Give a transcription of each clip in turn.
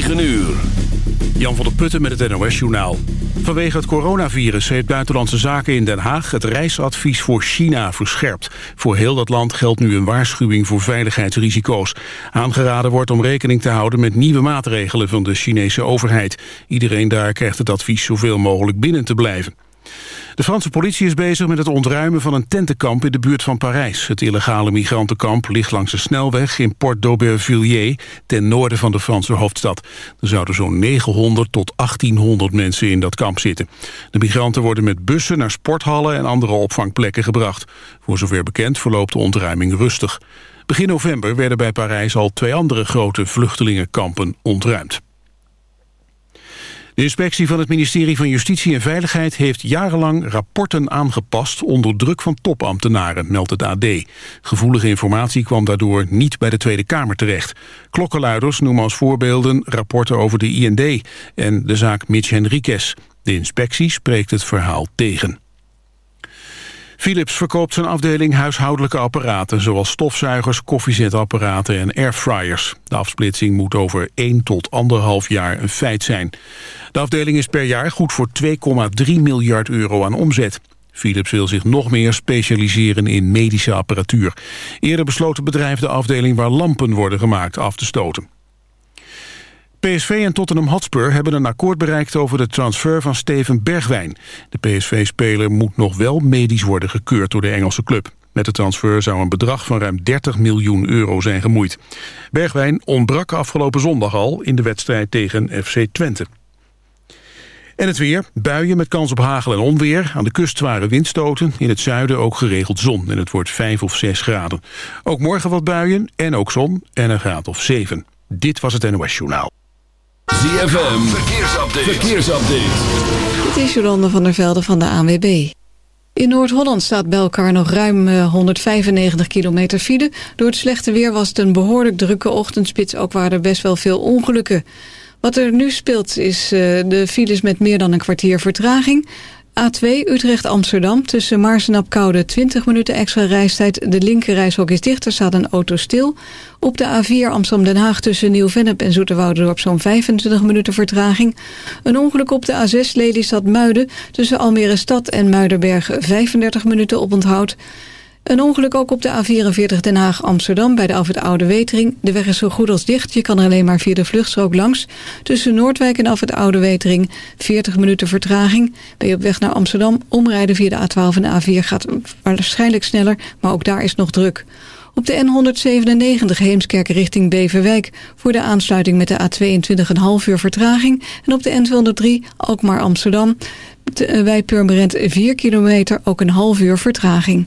9 uur. Jan van der Putten met het NOS-journaal. Vanwege het coronavirus heeft Buitenlandse Zaken in Den Haag... het reisadvies voor China verscherpt. Voor heel dat land geldt nu een waarschuwing voor veiligheidsrisico's. Aangeraden wordt om rekening te houden met nieuwe maatregelen van de Chinese overheid. Iedereen daar krijgt het advies zoveel mogelijk binnen te blijven. De Franse politie is bezig met het ontruimen van een tentenkamp in de buurt van Parijs. Het illegale migrantenkamp ligt langs de snelweg in Port d'Aubervilliers, ten noorden van de Franse hoofdstad. Er zouden zo'n 900 tot 1800 mensen in dat kamp zitten. De migranten worden met bussen naar sporthallen en andere opvangplekken gebracht. Voor zover bekend verloopt de ontruiming rustig. Begin november werden bij Parijs al twee andere grote vluchtelingenkampen ontruimd. De inspectie van het ministerie van Justitie en Veiligheid heeft jarenlang rapporten aangepast onder druk van topambtenaren, meldt het AD. Gevoelige informatie kwam daardoor niet bij de Tweede Kamer terecht. Klokkenluiders noemen als voorbeelden rapporten over de IND en de zaak Mitch Henriques. De inspectie spreekt het verhaal tegen. Philips verkoopt zijn afdeling huishoudelijke apparaten... zoals stofzuigers, koffiezetapparaten en airfryers. De afsplitsing moet over 1 tot 1,5 jaar een feit zijn. De afdeling is per jaar goed voor 2,3 miljard euro aan omzet. Philips wil zich nog meer specialiseren in medische apparatuur. Eerder besloot het bedrijf de afdeling waar lampen worden gemaakt af te stoten. PSV en Tottenham Hotspur hebben een akkoord bereikt over de transfer van Steven Bergwijn. De PSV-speler moet nog wel medisch worden gekeurd door de Engelse club. Met de transfer zou een bedrag van ruim 30 miljoen euro zijn gemoeid. Bergwijn ontbrak afgelopen zondag al in de wedstrijd tegen FC Twente. En het weer. Buien met kans op hagel en onweer. Aan de kust zware windstoten. In het zuiden ook geregeld zon. En het wordt 5 of 6 graden. Ook morgen wat buien en ook zon en een graad of 7. Dit was het NOS Journaal. ZFM. Verkeersupdate. Verkeersupdate. Dit is Jolande van der Velde van de ANWB. In Noord-Holland staat bij elkaar nog ruim 195 kilometer file. Door het slechte weer was het een behoorlijk drukke ochtendspits. Ook waren er best wel veel ongelukken. Wat er nu speelt is uh, de files met meer dan een kwartier vertraging. A2 Utrecht-Amsterdam tussen Maarsen-Apkoude 20 minuten extra reistijd. De linkerrijshok is dicht, er staat een auto stil. Op de A4 Amsterdam-Den Haag tussen Nieuw-Vennep en Zoeterwouderdorp zo'n 25 minuten vertraging. Een ongeluk op de A6 Lelystad-Muiden tussen Almere Stad en Muidenberg 35 minuten op onthoud. Een ongeluk ook op de A44 Den Haag-Amsterdam bij de Alfred Oude Wetering. De weg is zo goed als dicht, je kan er alleen maar via de vluchtstrook langs. Tussen Noordwijk en Alfred Oude Wetering 40 minuten vertraging. Ben je op weg naar Amsterdam, omrijden via de A12 en de A4 gaat waarschijnlijk sneller, maar ook daar is nog druk. Op de N197 Heemskerk richting Beverwijk voor de aansluiting met de A22 een half uur vertraging. En op de N203 Alkmaar Amsterdam bij Purmerend 4 kilometer ook een half uur vertraging.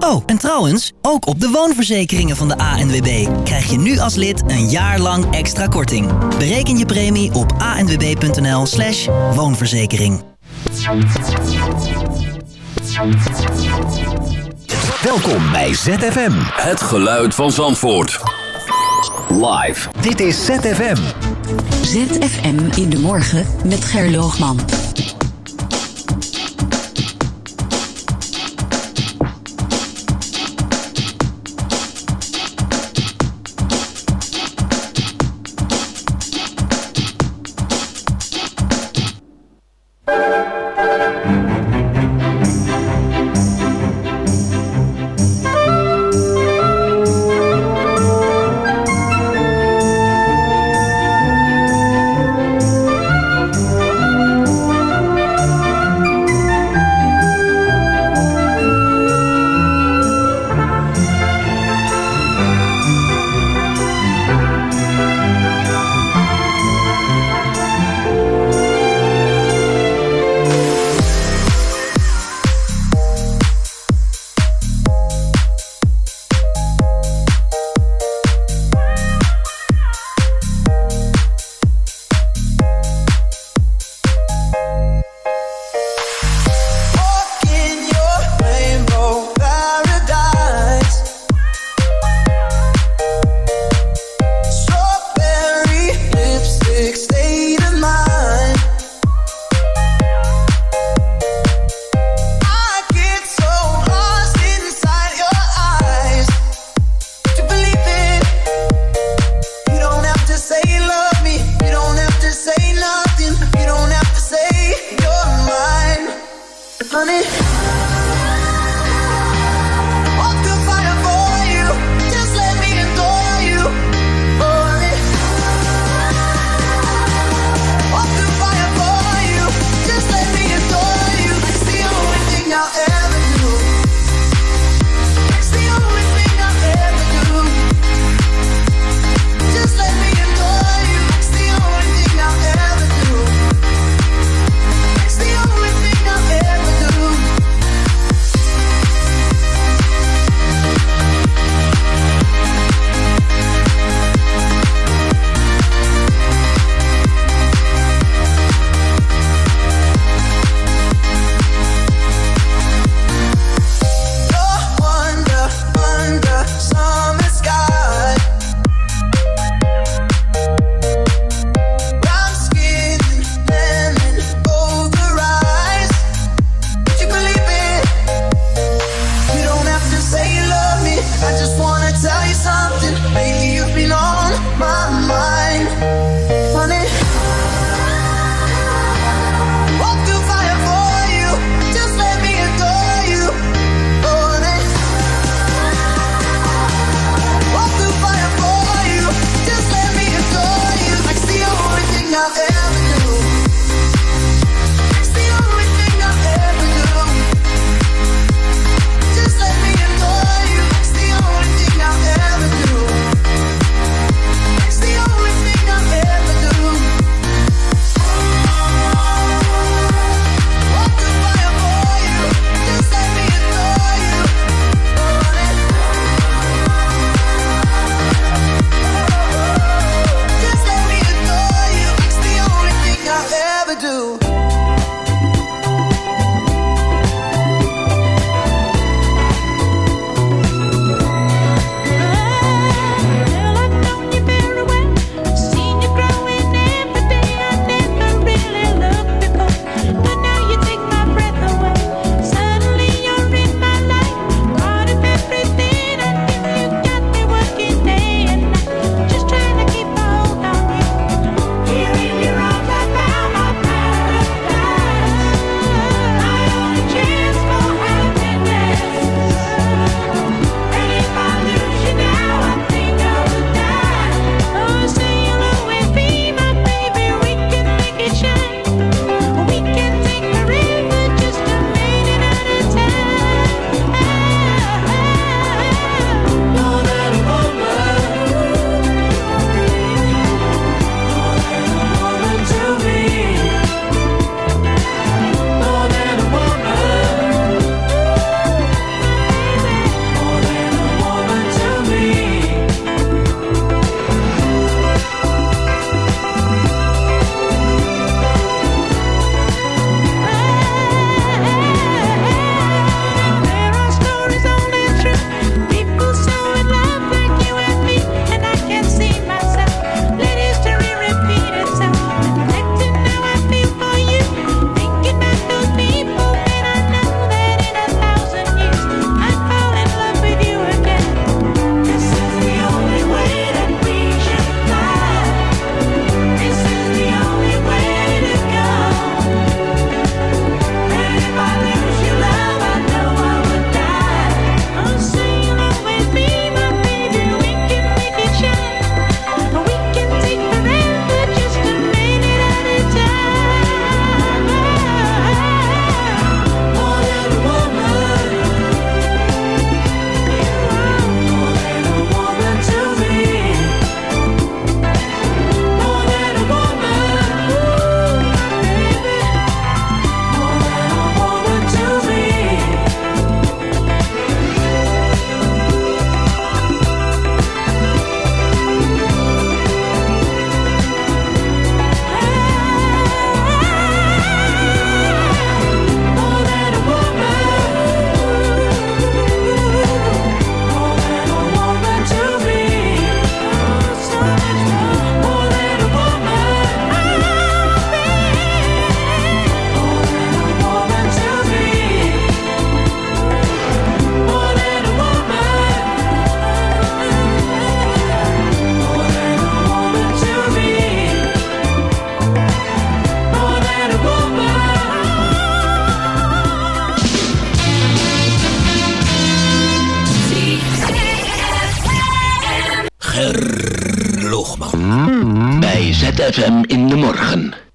Oh, en trouwens, ook op de woonverzekeringen van de ANWB krijg je nu als lid een jaar lang extra korting. Bereken je premie op anwb.nl slash woonverzekering. Welkom bij ZFM. Het geluid van Zandvoort. Live. Dit is ZFM. ZFM in de morgen met Gerloogman. ZFM in de morgen.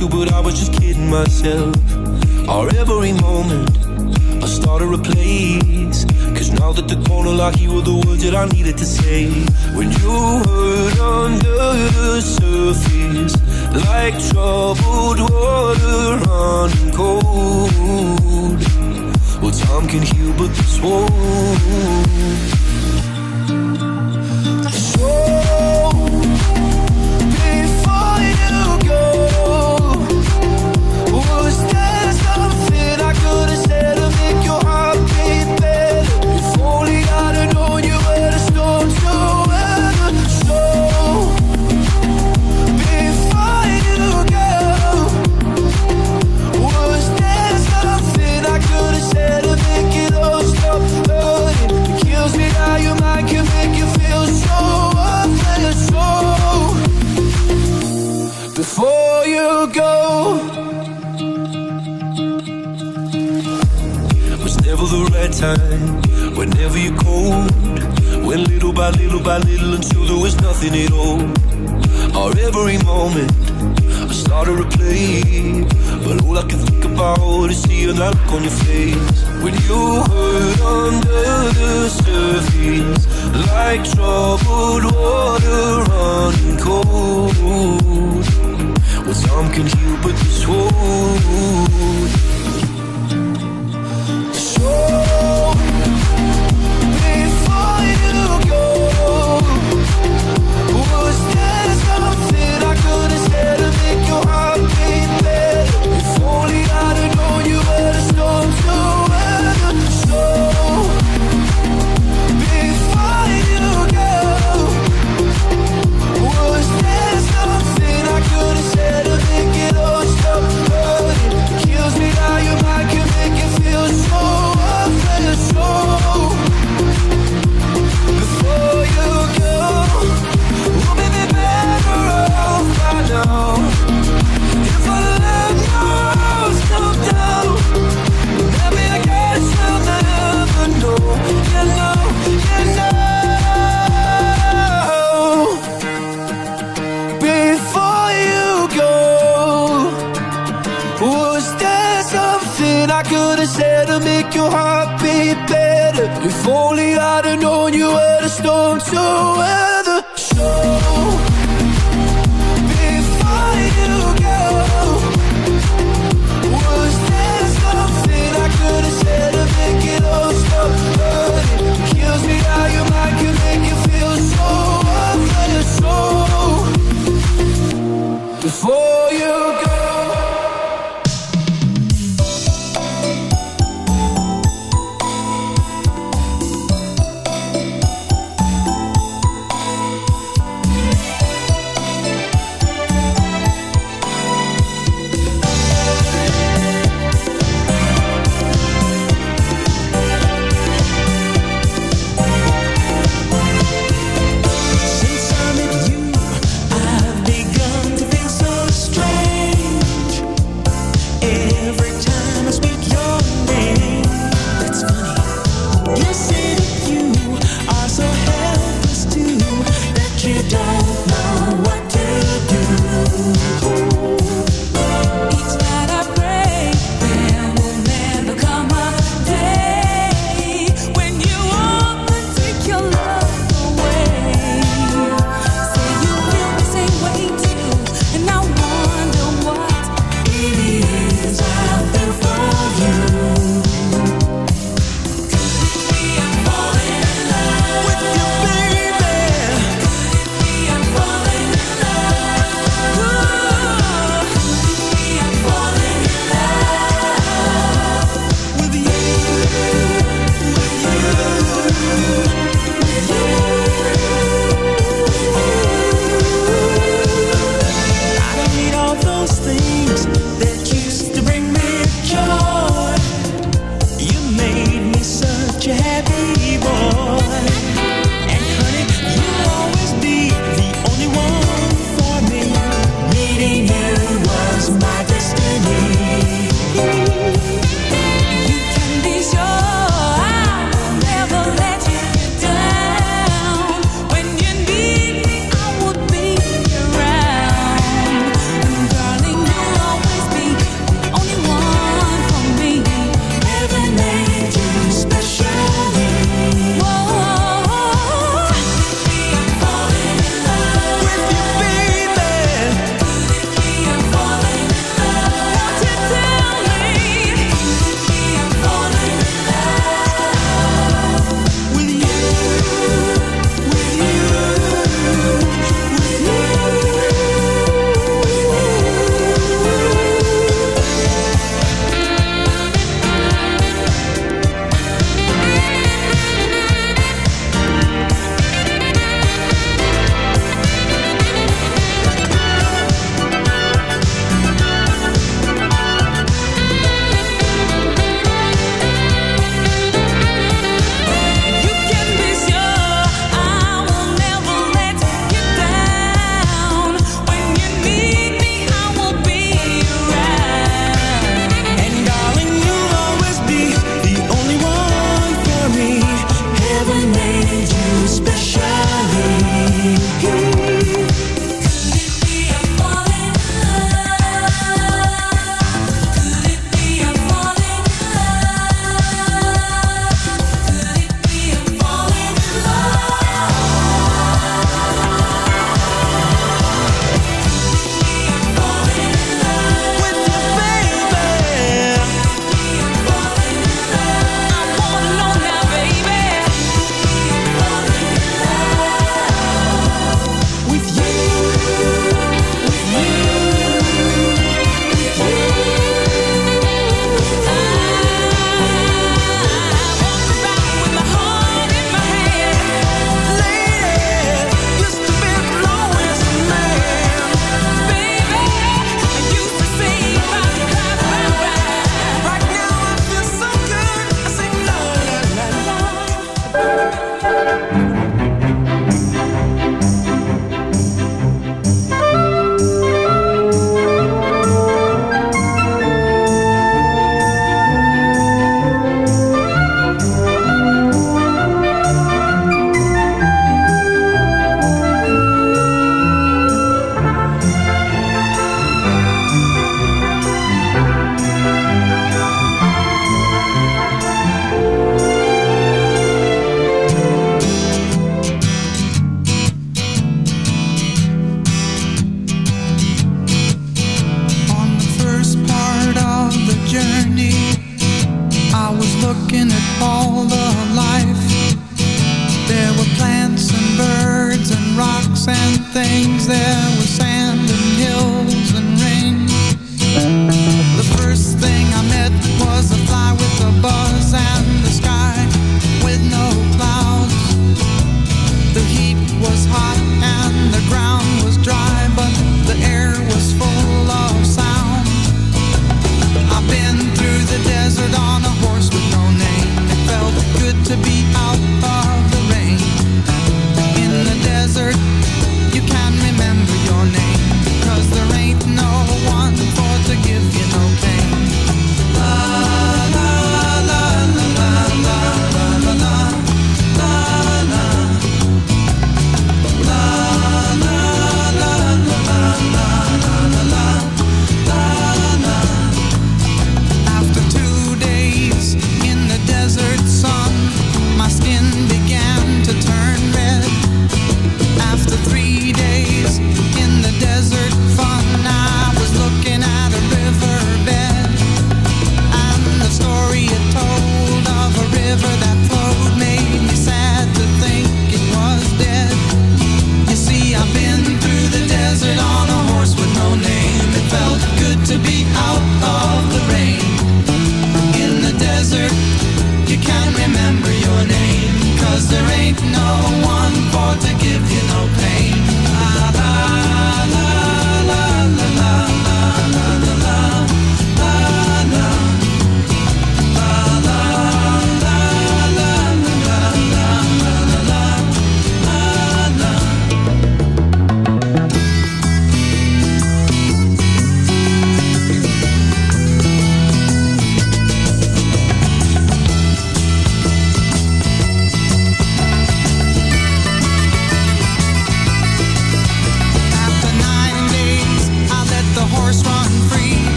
you, but so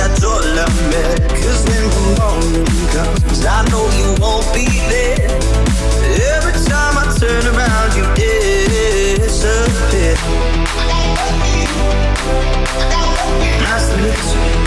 got your love Cause when the morning comes, I know you won't be there. Every time I turn around, you disappear. Nice to meet you.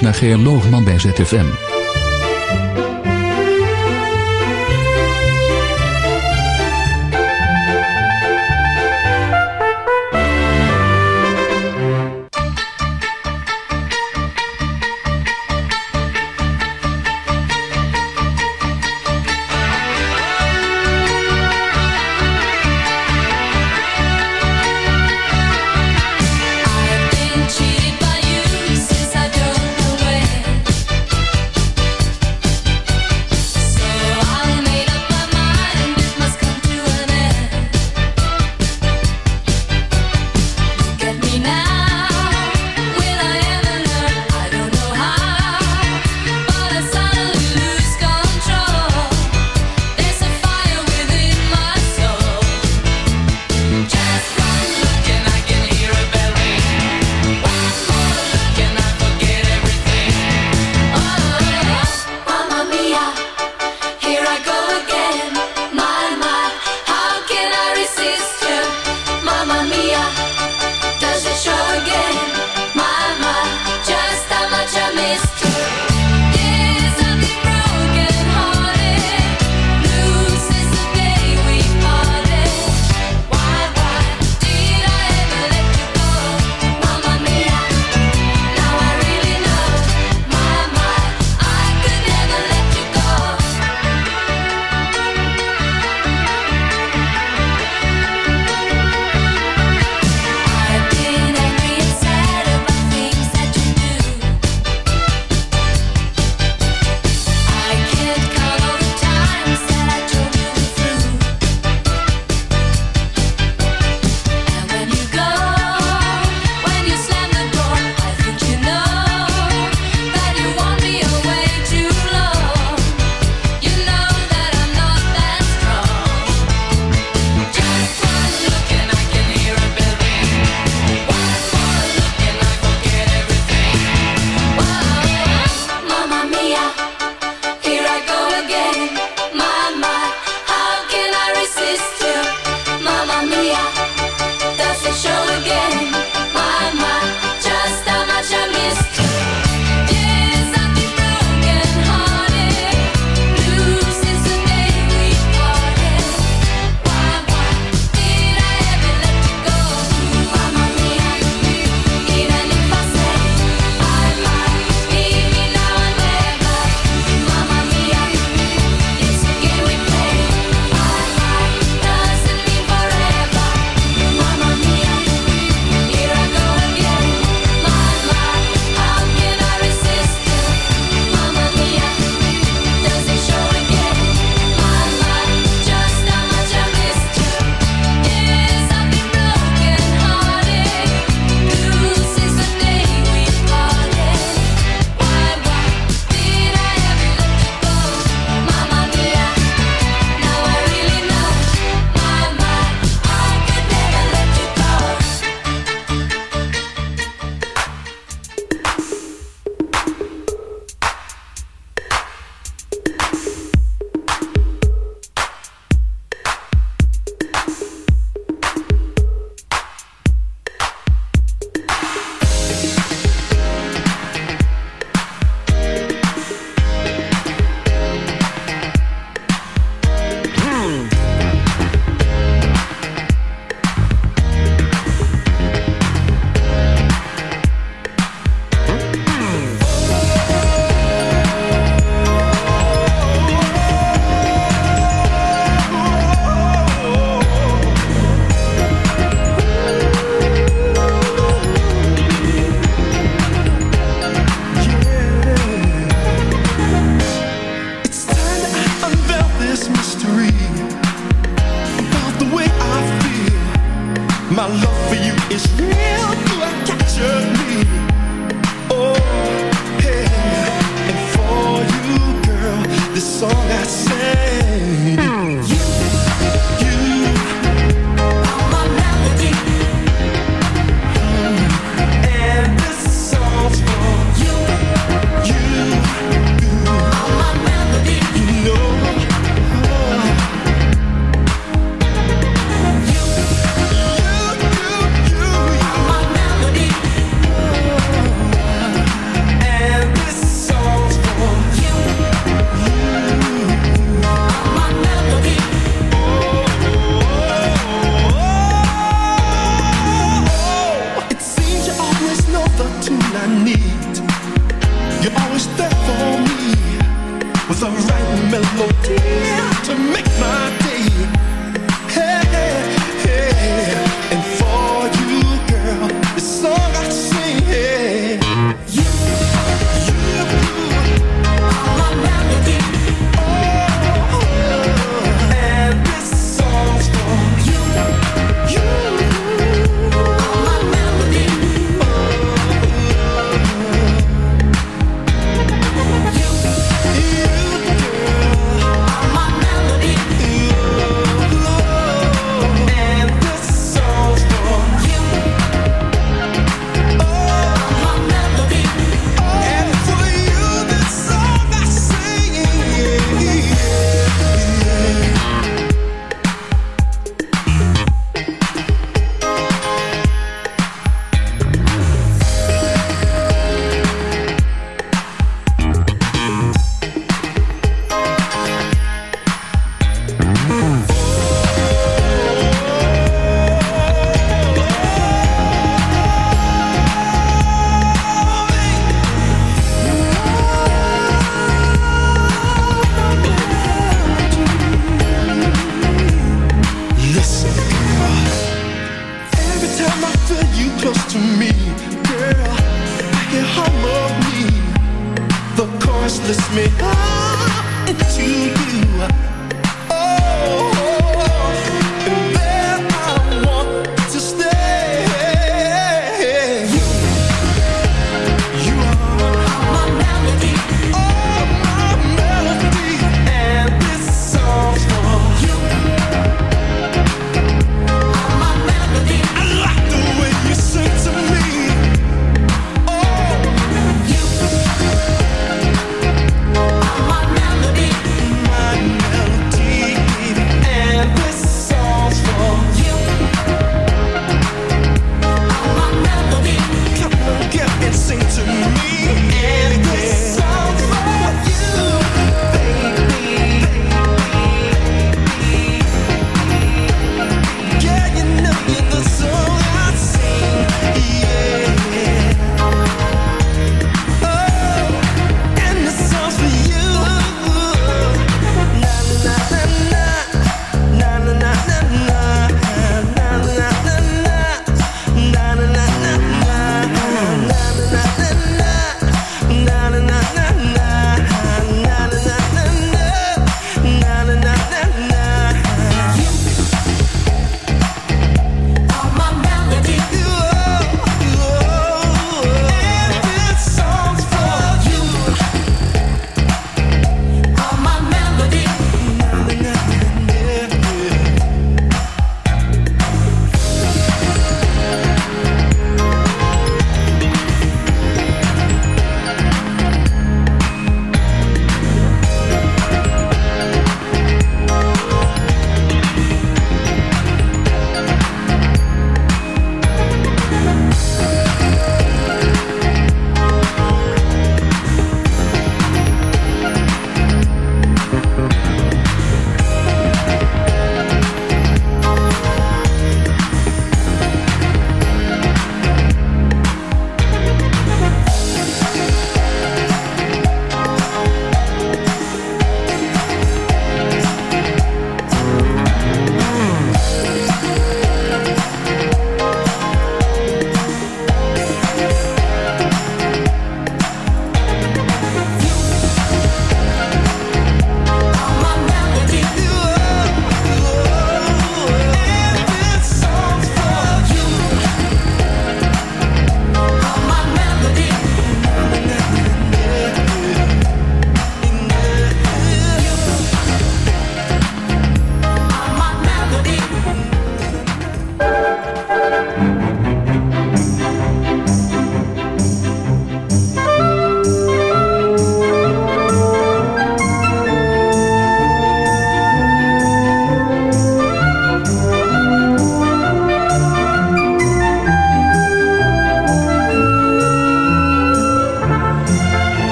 Naar Geer Loogman bij ZFM.